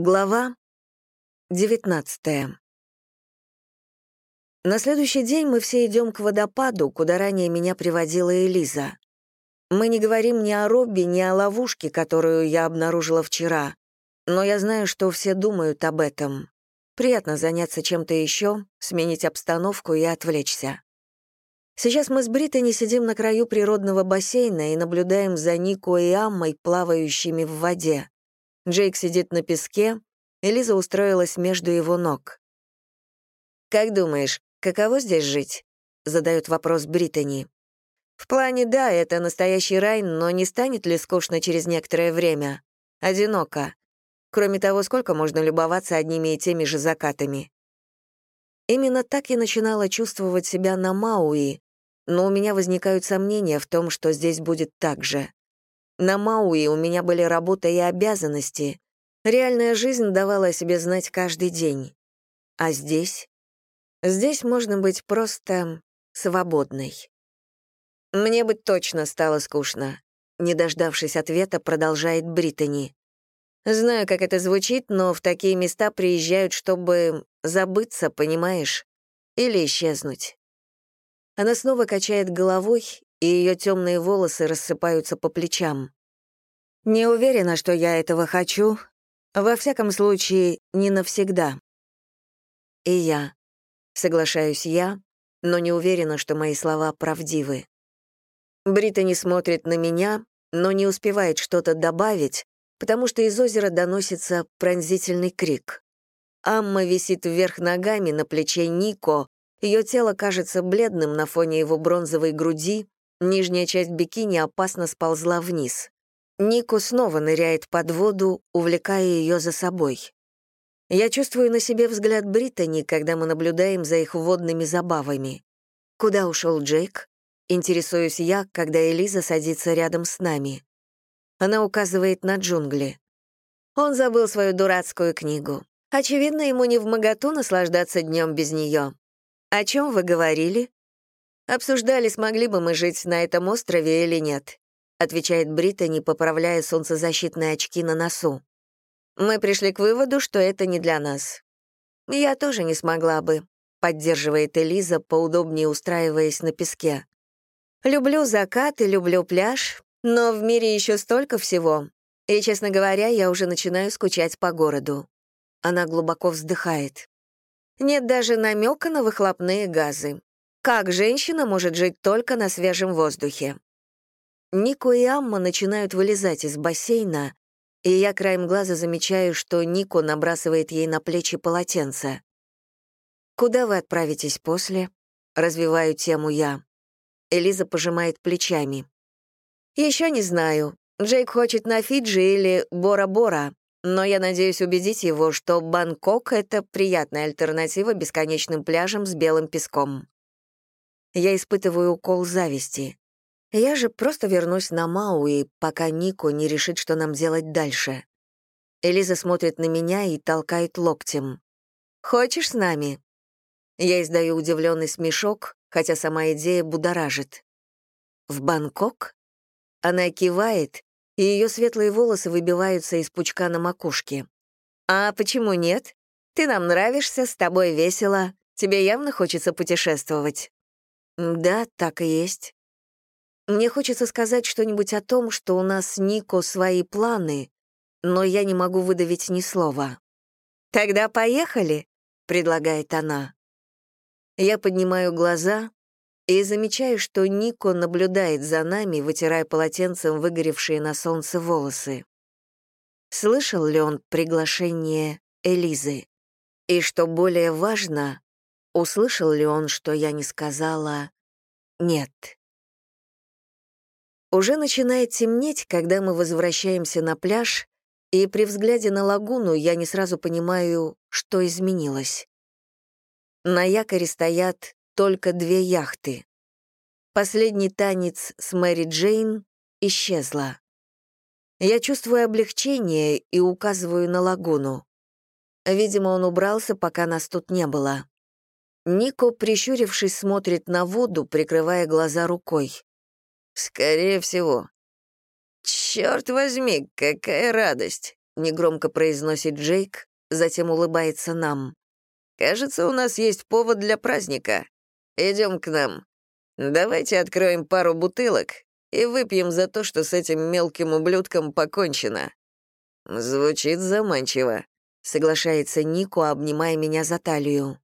Глава 19 На следующий день мы все идем к водопаду, куда ранее меня приводила Элиза. Мы не говорим ни о Робби, ни о ловушке, которую я обнаружила вчера, но я знаю, что все думают об этом. Приятно заняться чем-то еще, сменить обстановку и отвлечься. Сейчас мы с Британи сидим на краю природного бассейна и наблюдаем за Нико и Аммой, плавающими в воде. Джейк сидит на песке, Элиза устроилась между его ног. «Как думаешь, каково здесь жить?» — задает вопрос Британи. «В плане, да, это настоящий рай, но не станет ли скучно через некоторое время? Одиноко. Кроме того, сколько можно любоваться одними и теми же закатами?» Именно так я начинала чувствовать себя на Мауи, но у меня возникают сомнения в том, что здесь будет так же. На Мауи у меня были работа и обязанности. Реальная жизнь давала о себе знать каждый день. А здесь? Здесь можно быть просто свободной. Мне бы точно стало скучно. Не дождавшись ответа, продолжает Британи. Знаю, как это звучит, но в такие места приезжают, чтобы забыться, понимаешь? Или исчезнуть. Она снова качает головой, и ее темные волосы рассыпаются по плечам. Не уверена, что я этого хочу. Во всяком случае, не навсегда. И я. Соглашаюсь я, но не уверена, что мои слова правдивы. Бриттани смотрит на меня, но не успевает что-то добавить, потому что из озера доносится пронзительный крик. Амма висит вверх ногами на плече Нико, ее тело кажется бледным на фоне его бронзовой груди, Нижняя часть бикини опасно сползла вниз. Нико снова ныряет под воду, увлекая ее за собой. Я чувствую на себе взгляд Британи, когда мы наблюдаем за их водными забавами. Куда ушел Джейк? Интересуюсь я, когда Элиза садится рядом с нами. Она указывает на джунгли. Он забыл свою дурацкую книгу. Очевидно, ему не в моготу наслаждаться днем без нее. О чем вы говорили? Обсуждали, смогли бы мы жить на этом острове или нет, отвечает Британи, поправляя солнцезащитные очки на носу. Мы пришли к выводу, что это не для нас. Я тоже не смогла бы, поддерживает Элиза, поудобнее устраиваясь на песке. Люблю закат и люблю пляж, но в мире еще столько всего. И, честно говоря, я уже начинаю скучать по городу. Она глубоко вздыхает. Нет даже намека на выхлопные газы. Как женщина может жить только на свежем воздухе? Нико и Амма начинают вылезать из бассейна, и я краем глаза замечаю, что Нико набрасывает ей на плечи полотенце. «Куда вы отправитесь после?» — развиваю тему я. Элиза пожимает плечами. «Еще не знаю. Джейк хочет на Фиджи или Бора-Бора, но я надеюсь убедить его, что Бангкок — это приятная альтернатива бесконечным пляжам с белым песком. Я испытываю укол зависти. Я же просто вернусь на Мауи, пока Нико не решит, что нам делать дальше. Элиза смотрит на меня и толкает локтем. «Хочешь с нами?» Я издаю удивленный смешок, хотя сама идея будоражит. «В Бангкок?» Она кивает, и ее светлые волосы выбиваются из пучка на макушке. «А почему нет? Ты нам нравишься, с тобой весело. Тебе явно хочется путешествовать». Да, так и есть. Мне хочется сказать что-нибудь о том, что у нас с Нико свои планы, но я не могу выдавить ни слова. «Тогда поехали», — предлагает она. Я поднимаю глаза и замечаю, что Нико наблюдает за нами, вытирая полотенцем выгоревшие на солнце волосы. Слышал ли он приглашение Элизы? И что более важно, Услышал ли он, что я не сказала «нет»? Уже начинает темнеть, когда мы возвращаемся на пляж, и при взгляде на лагуну я не сразу понимаю, что изменилось. На якоре стоят только две яхты. Последний танец с Мэри Джейн исчезла. Я чувствую облегчение и указываю на лагуну. Видимо, он убрался, пока нас тут не было. Нико, прищурившись, смотрит на воду, прикрывая глаза рукой. «Скорее всего». «Черт возьми, какая радость!» — негромко произносит Джейк, затем улыбается нам. «Кажется, у нас есть повод для праздника. Идем к нам. Давайте откроем пару бутылок и выпьем за то, что с этим мелким ублюдком покончено». Звучит заманчиво, соглашается Нико, обнимая меня за талию.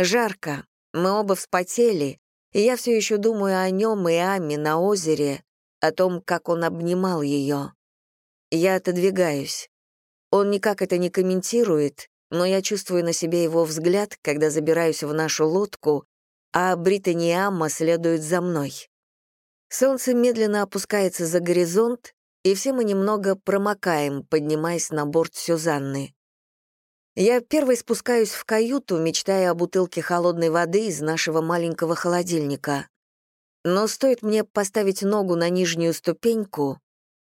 Жарко, мы оба вспотели, и я все еще думаю о нем и Аме на озере, о том, как он обнимал ее. Я отодвигаюсь. Он никак это не комментирует, но я чувствую на себе его взгляд, когда забираюсь в нашу лодку, а Британи и Амма следуют за мной. Солнце медленно опускается за горизонт, и все мы немного промокаем, поднимаясь на борт Сюзанны. Я первой спускаюсь в каюту, мечтая о бутылке холодной воды из нашего маленького холодильника. Но стоит мне поставить ногу на нижнюю ступеньку,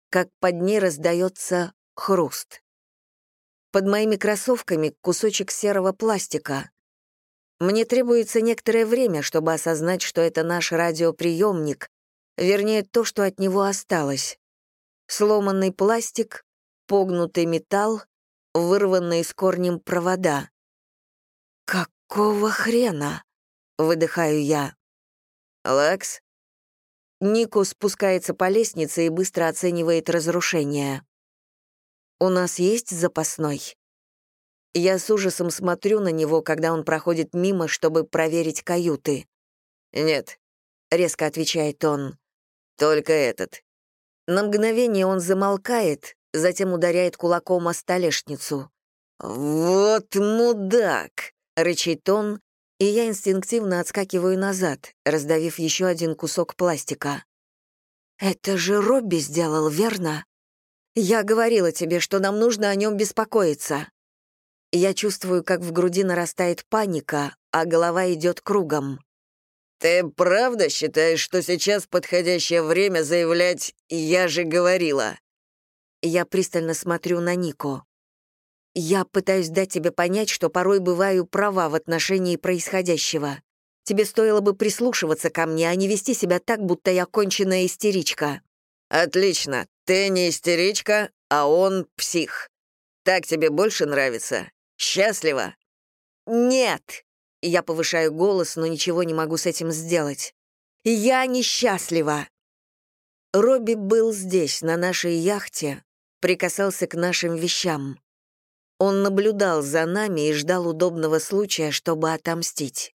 как под ней раздается хруст. Под моими кроссовками кусочек серого пластика. Мне требуется некоторое время, чтобы осознать, что это наш радиоприемник, вернее, то, что от него осталось. Сломанный пластик, погнутый металл, вырванные с корнем провода. «Какого хрена?» — выдыхаю я. «Лекс?» Нико спускается по лестнице и быстро оценивает разрушения. «У нас есть запасной?» Я с ужасом смотрю на него, когда он проходит мимо, чтобы проверить каюты. «Нет», — резко отвечает он, — «только этот». На мгновение он замолкает, затем ударяет кулаком о столешницу. «Вот мудак!» — рычит он, и я инстинктивно отскакиваю назад, раздавив еще один кусок пластика. «Это же Робби сделал, верно? Я говорила тебе, что нам нужно о нем беспокоиться». Я чувствую, как в груди нарастает паника, а голова идет кругом. «Ты правда считаешь, что сейчас подходящее время заявлять «я же говорила»?» Я пристально смотрю на Нико. Я пытаюсь дать тебе понять, что порой бываю права в отношении происходящего. Тебе стоило бы прислушиваться ко мне, а не вести себя так, будто я конченная истеричка». «Отлично. Ты не истеричка, а он псих. Так тебе больше нравится? Счастлива?» «Нет!» Я повышаю голос, но ничего не могу с этим сделать. «Я несчастлива!» Робби был здесь, на нашей яхте, прикасался к нашим вещам. Он наблюдал за нами и ждал удобного случая, чтобы отомстить.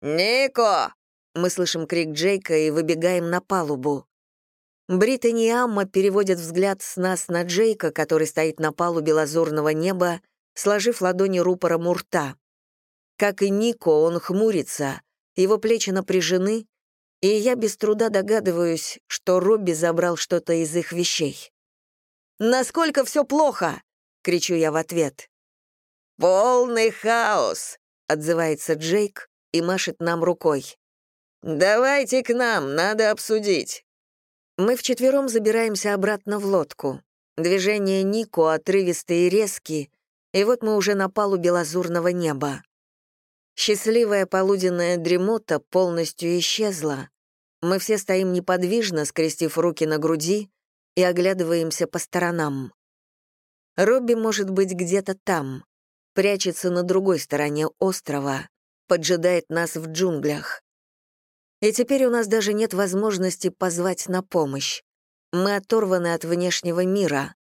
«Нико!» — мы слышим крик Джейка и выбегаем на палубу. Британи и Амма переводят взгляд с нас на Джейка, который стоит на палубе лазурного неба, сложив ладони рупором у рта. Как и Нико, он хмурится, его плечи напряжены, и я без труда догадываюсь, что Робби забрал что-то из их вещей. «Насколько все плохо?» — кричу я в ответ. «Полный хаос!» — отзывается Джейк и машет нам рукой. «Давайте к нам, надо обсудить». Мы вчетвером забираемся обратно в лодку. Движения Нико отрывистые и резкие, и вот мы уже на палубе лазурного неба. Счастливая полуденная дремота полностью исчезла. Мы все стоим неподвижно, скрестив руки на груди, и оглядываемся по сторонам. Робби может быть где-то там, прячется на другой стороне острова, поджидает нас в джунглях. И теперь у нас даже нет возможности позвать на помощь. Мы оторваны от внешнего мира.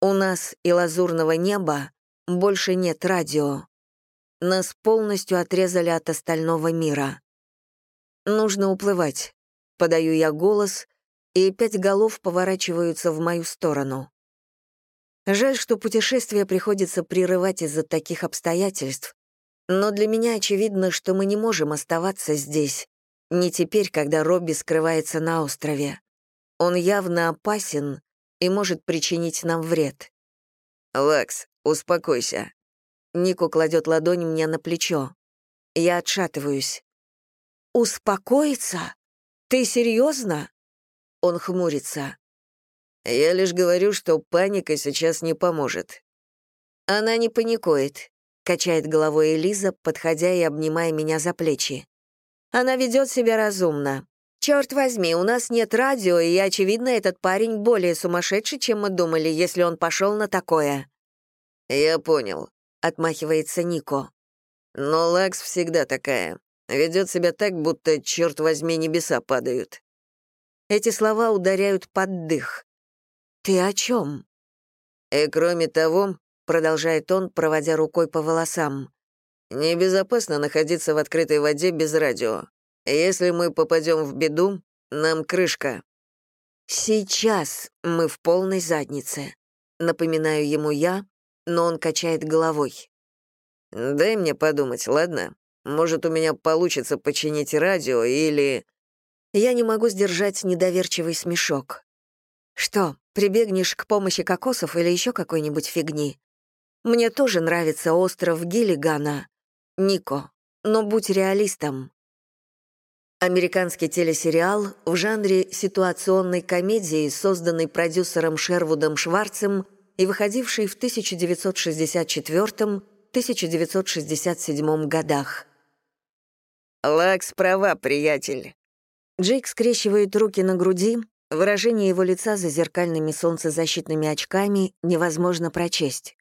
У нас и лазурного неба больше нет радио. Нас полностью отрезали от остального мира. Нужно уплывать. Подаю я голос, и пять голов поворачиваются в мою сторону. Жаль, что путешествие приходится прерывать из-за таких обстоятельств, но для меня очевидно, что мы не можем оставаться здесь, не теперь, когда Робби скрывается на острове. Он явно опасен и может причинить нам вред. «Лекс, успокойся». Нико кладет ладонь мне на плечо. Я отшатываюсь. «Успокоиться? Ты серьезно?» Он хмурится. Я лишь говорю, что паника сейчас не поможет. Она не паникует, качает головой Элиза, подходя и обнимая меня за плечи. Она ведет себя разумно. «Черт возьми, у нас нет радио, и, очевидно, этот парень более сумасшедший, чем мы думали, если он пошел на такое». «Я понял», — отмахивается Нико. «Но Лакс всегда такая. Ведет себя так, будто, черт возьми, небеса падают». Эти слова ударяют под дых. «Ты о чем?» «И кроме того», — продолжает он, проводя рукой по волосам, «небезопасно находиться в открытой воде без радио. Если мы попадем в беду, нам крышка». «Сейчас мы в полной заднице», — напоминаю ему я, но он качает головой. «Дай мне подумать, ладно? Может, у меня получится починить радио или...» Я не могу сдержать недоверчивый смешок. Что, прибегнешь к помощи кокосов или еще какой-нибудь фигни? Мне тоже нравится остров Гиллигана. Нико, но будь реалистом. Американский телесериал в жанре ситуационной комедии, созданный продюсером Шервудом Шварцем и выходивший в 1964-1967 годах. «Лакс права, приятель», Джейк скрещивает руки на груди, выражение его лица за зеркальными солнцезащитными очками невозможно прочесть.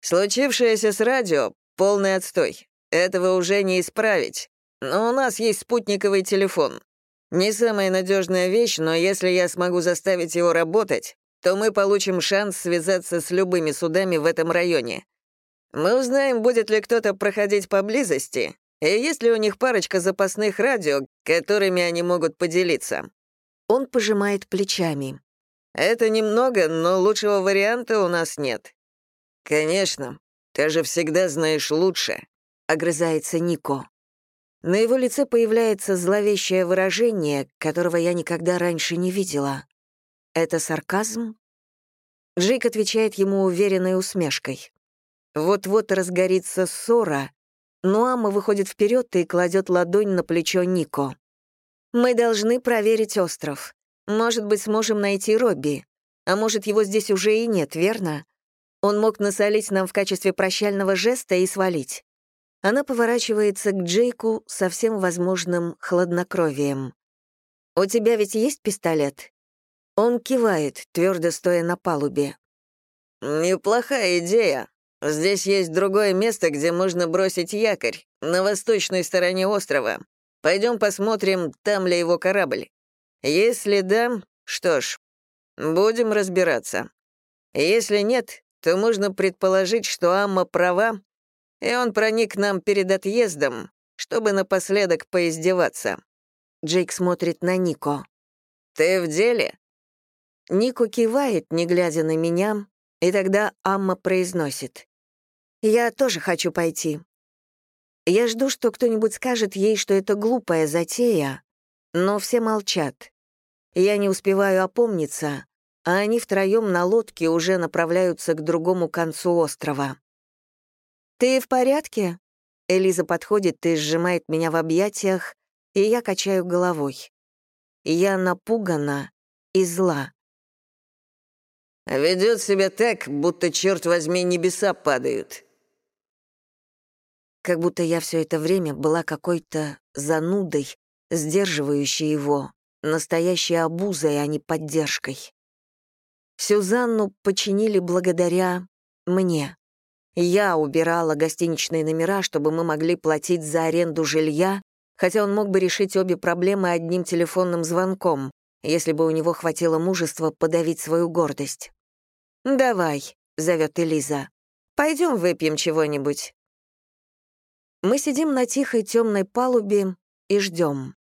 «Случившееся с радио — полный отстой. Этого уже не исправить. Но у нас есть спутниковый телефон. Не самая надежная вещь, но если я смогу заставить его работать, то мы получим шанс связаться с любыми судами в этом районе. Мы узнаем, будет ли кто-то проходить поблизости, и есть ли у них парочка запасных радио, которыми они могут поделиться?» Он пожимает плечами. «Это немного, но лучшего варианта у нас нет». «Конечно, ты же всегда знаешь лучше», — огрызается Нико. На его лице появляется зловещее выражение, которого я никогда раньше не видела. Это сарказм? Джейк отвечает ему уверенной усмешкой. Вот-вот разгорится ссора, Нуама выходит вперед и кладет ладонь на плечо Нико. «Мы должны проверить остров. Может быть, сможем найти Робби. А может, его здесь уже и нет, верно? Он мог насолить нам в качестве прощального жеста и свалить». Она поворачивается к Джейку со всем возможным хладнокровием. «У тебя ведь есть пистолет?» Он кивает, твердо стоя на палубе. «Неплохая идея», Здесь есть другое место, где можно бросить якорь, на восточной стороне острова. Пойдем посмотрим, там ли его корабль. Если да, что ж, будем разбираться. Если нет, то можно предположить, что Амма права, и он проник нам перед отъездом, чтобы напоследок поиздеваться. Джейк смотрит на Нико. «Ты в деле?» Нико кивает, не глядя на меня, и тогда Амма произносит. Я тоже хочу пойти. Я жду, что кто-нибудь скажет ей, что это глупая затея, но все молчат. Я не успеваю опомниться, а они втроем на лодке уже направляются к другому концу острова. «Ты в порядке?» Элиза подходит и сжимает меня в объятиях, и я качаю головой. Я напугана и зла. Ведет себя так, будто, черт возьми, небеса падают как будто я все это время была какой-то занудой, сдерживающей его, настоящей обузой, а не поддержкой. Сюзанну починили благодаря мне. Я убирала гостиничные номера, чтобы мы могли платить за аренду жилья, хотя он мог бы решить обе проблемы одним телефонным звонком, если бы у него хватило мужества подавить свою гордость. «Давай», — зовет Элиза, — «пойдем выпьем чего-нибудь». Мы сидим на тихой темной палубе и ждем.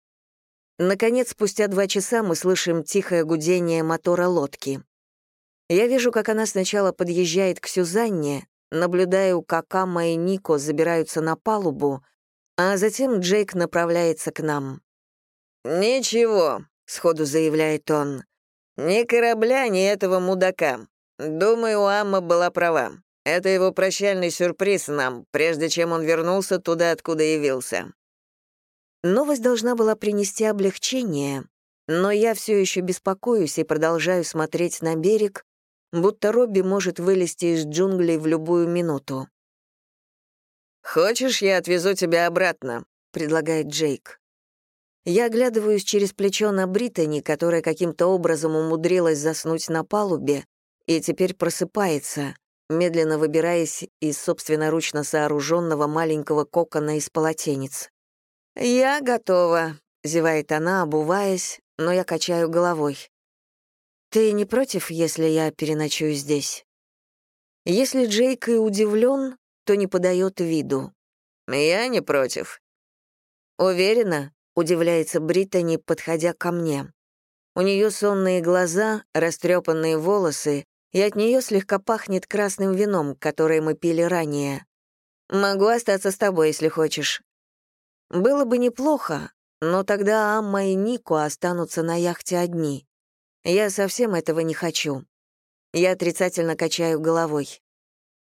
Наконец, спустя два часа мы слышим тихое гудение мотора лодки. Я вижу, как она сначала подъезжает к Сюзанне, наблюдаю, как Амма и Нико забираются на палубу, а затем Джейк направляется к нам. «Ничего», — сходу заявляет он, — «ни корабля, ни этого мудака. Думаю, Амма была права. Это его прощальный сюрприз нам, прежде чем он вернулся туда, откуда явился». Новость должна была принести облегчение, но я все еще беспокоюсь и продолжаю смотреть на берег, будто Робби может вылезти из джунглей в любую минуту. «Хочешь, я отвезу тебя обратно?» — предлагает Джейк. Я оглядываюсь через плечо на Британи, которая каким-то образом умудрилась заснуть на палубе и теперь просыпается, медленно выбираясь из собственноручно сооруженного маленького кокона из полотенец. «Я готова», — зевает она, обуваясь, но я качаю головой. «Ты не против, если я переночую здесь?» Если Джейк и удивлен, то не подает виду. «Я не против». «Уверена?» — удивляется Британи, подходя ко мне. У нее сонные глаза, растрепанные волосы, и от нее слегка пахнет красным вином, которое мы пили ранее. «Могу остаться с тобой, если хочешь». Было бы неплохо, но тогда Амма и Нико останутся на яхте одни. Я совсем этого не хочу. Я отрицательно качаю головой.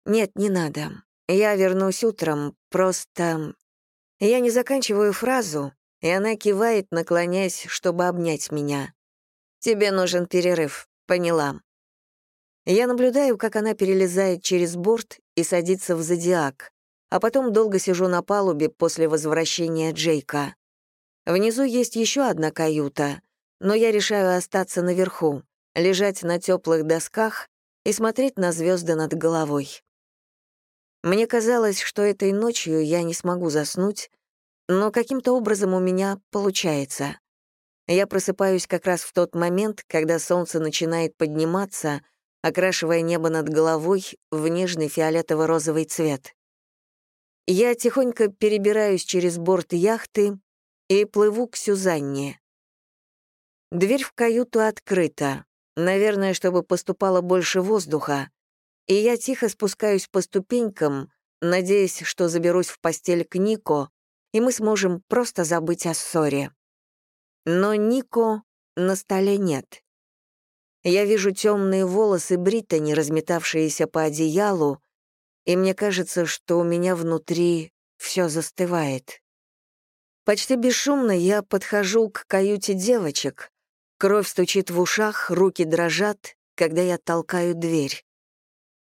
«Нет, не надо. Я вернусь утром, просто...» Я не заканчиваю фразу, и она кивает, наклоняясь, чтобы обнять меня. «Тебе нужен перерыв, поняла». Я наблюдаю, как она перелезает через борт и садится в зодиак, а потом долго сижу на палубе после возвращения Джейка. Внизу есть еще одна каюта, но я решаю остаться наверху лежать на теплых досках и смотреть на звезды над головой. Мне казалось, что этой ночью я не смогу заснуть, но каким-то образом у меня получается. Я просыпаюсь как раз в тот момент, когда солнце начинает подниматься, окрашивая небо над головой в нежный фиолетово-розовый цвет. Я тихонько перебираюсь через борт яхты и плыву к Сюзанне. Дверь в каюту открыта наверное, чтобы поступало больше воздуха, и я тихо спускаюсь по ступенькам, надеясь, что заберусь в постель к Нико, и мы сможем просто забыть о ссоре. Но Нико на столе нет. Я вижу темные волосы Британи, разметавшиеся по одеялу, и мне кажется, что у меня внутри все застывает. Почти бесшумно я подхожу к каюте девочек, Кровь стучит в ушах, руки дрожат, когда я толкаю дверь.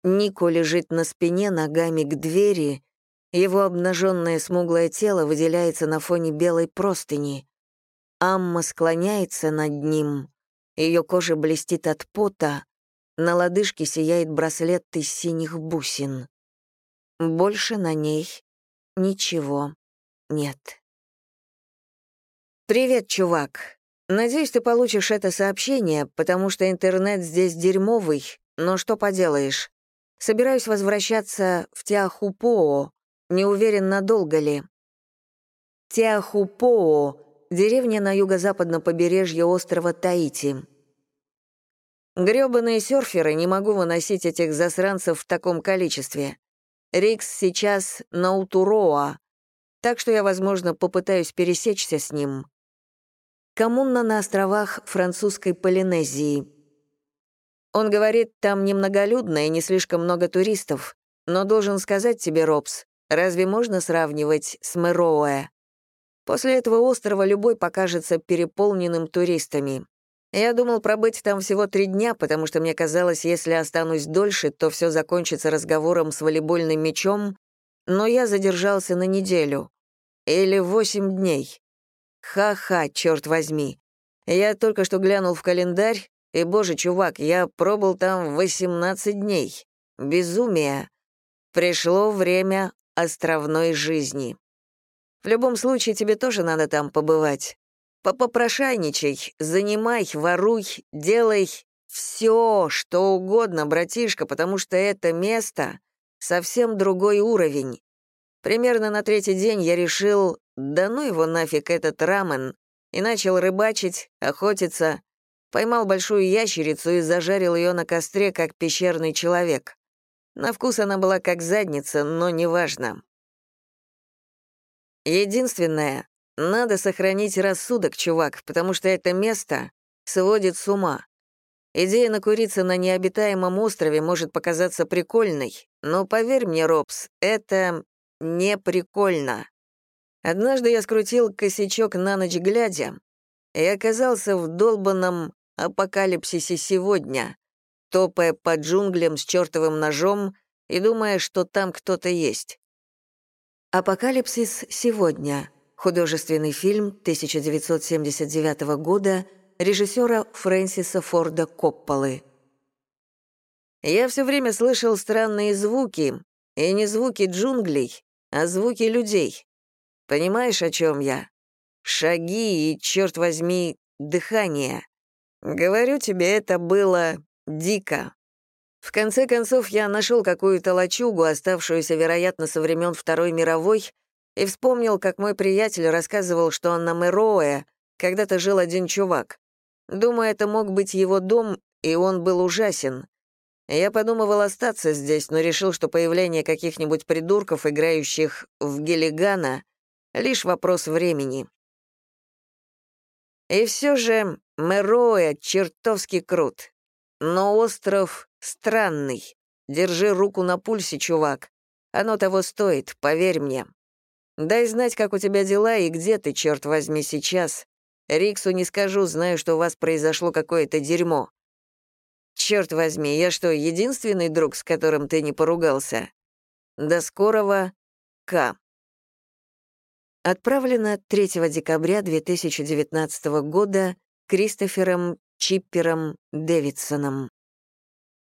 Нико лежит на спине, ногами к двери. Его обнаженное смуглое тело выделяется на фоне белой простыни. Амма склоняется над ним. Ее кожа блестит от пота. На лодыжке сияет браслет из синих бусин. Больше на ней ничего нет. «Привет, чувак», Надеюсь, ты получишь это сообщение, потому что интернет здесь дерьмовый, но что поделаешь. Собираюсь возвращаться в Тиахупоо, не уверен, надолго ли. Тиахупоо — деревня на юго-западном побережье острова Таити. Грёбаные серферы, не могу выносить этих засранцев в таком количестве. Рикс сейчас на Утуроа, так что я, возможно, попытаюсь пересечься с ним. Коммуна на островах французской Полинезии. Он говорит, там немноголюдно и не слишком много туристов, но должен сказать тебе, Робс, разве можно сравнивать с Мэроуэ? После этого острова любой покажется переполненным туристами. Я думал пробыть там всего три дня, потому что мне казалось, если останусь дольше, то все закончится разговором с волейбольным мячом, но я задержался на неделю. Или восемь дней. Ха-ха, черт возьми. Я только что глянул в календарь, и, боже, чувак, я пробыл там 18 дней. Безумие. Пришло время островной жизни. В любом случае, тебе тоже надо там побывать. Попопрошайничай, занимай, воруй, делай все, что угодно, братишка, потому что это место — совсем другой уровень. Примерно на третий день я решил, да ну его нафиг этот рамен, и начал рыбачить, охотиться, поймал большую ящерицу и зажарил ее на костре, как пещерный человек. На вкус она была как задница, но неважно. Единственное, надо сохранить рассудок, чувак, потому что это место сводит с ума. Идея накуриться на необитаемом острове может показаться прикольной, но поверь мне, Робс, это не прикольно. Однажды я скрутил косячок на ночь глядя и оказался в долбанном апокалипсисе сегодня, топая по джунглям с чертовым ножом и думая, что там кто-то есть. Апокалипсис сегодня. Художественный фильм 1979 года режиссера Фрэнсиса Форда Копполы. Я все время слышал странные звуки, и не звуки джунглей, а звуки людей. Понимаешь, о чем я? Шаги и, черт возьми, дыхание. Говорю тебе, это было дико. В конце концов, я нашел какую-то лачугу, оставшуюся, вероятно, со времен Второй мировой, и вспомнил, как мой приятель рассказывал, что на Мэроэ когда-то жил один чувак. Думаю, это мог быть его дом, и он был ужасен. Я подумывал остаться здесь, но решил, что появление каких-нибудь придурков, играющих в Гелигана, — лишь вопрос времени. И все же Мэроэ чертовски крут. Но остров странный. Держи руку на пульсе, чувак. Оно того стоит, поверь мне. Дай знать, как у тебя дела и где ты, черт возьми, сейчас. Риксу не скажу, знаю, что у вас произошло какое-то дерьмо. Черт возьми, я что, единственный друг, с которым ты не поругался? До скорого, К. Отправлено 3 декабря 2019 года Кристофером Чиппером Дэвидсоном.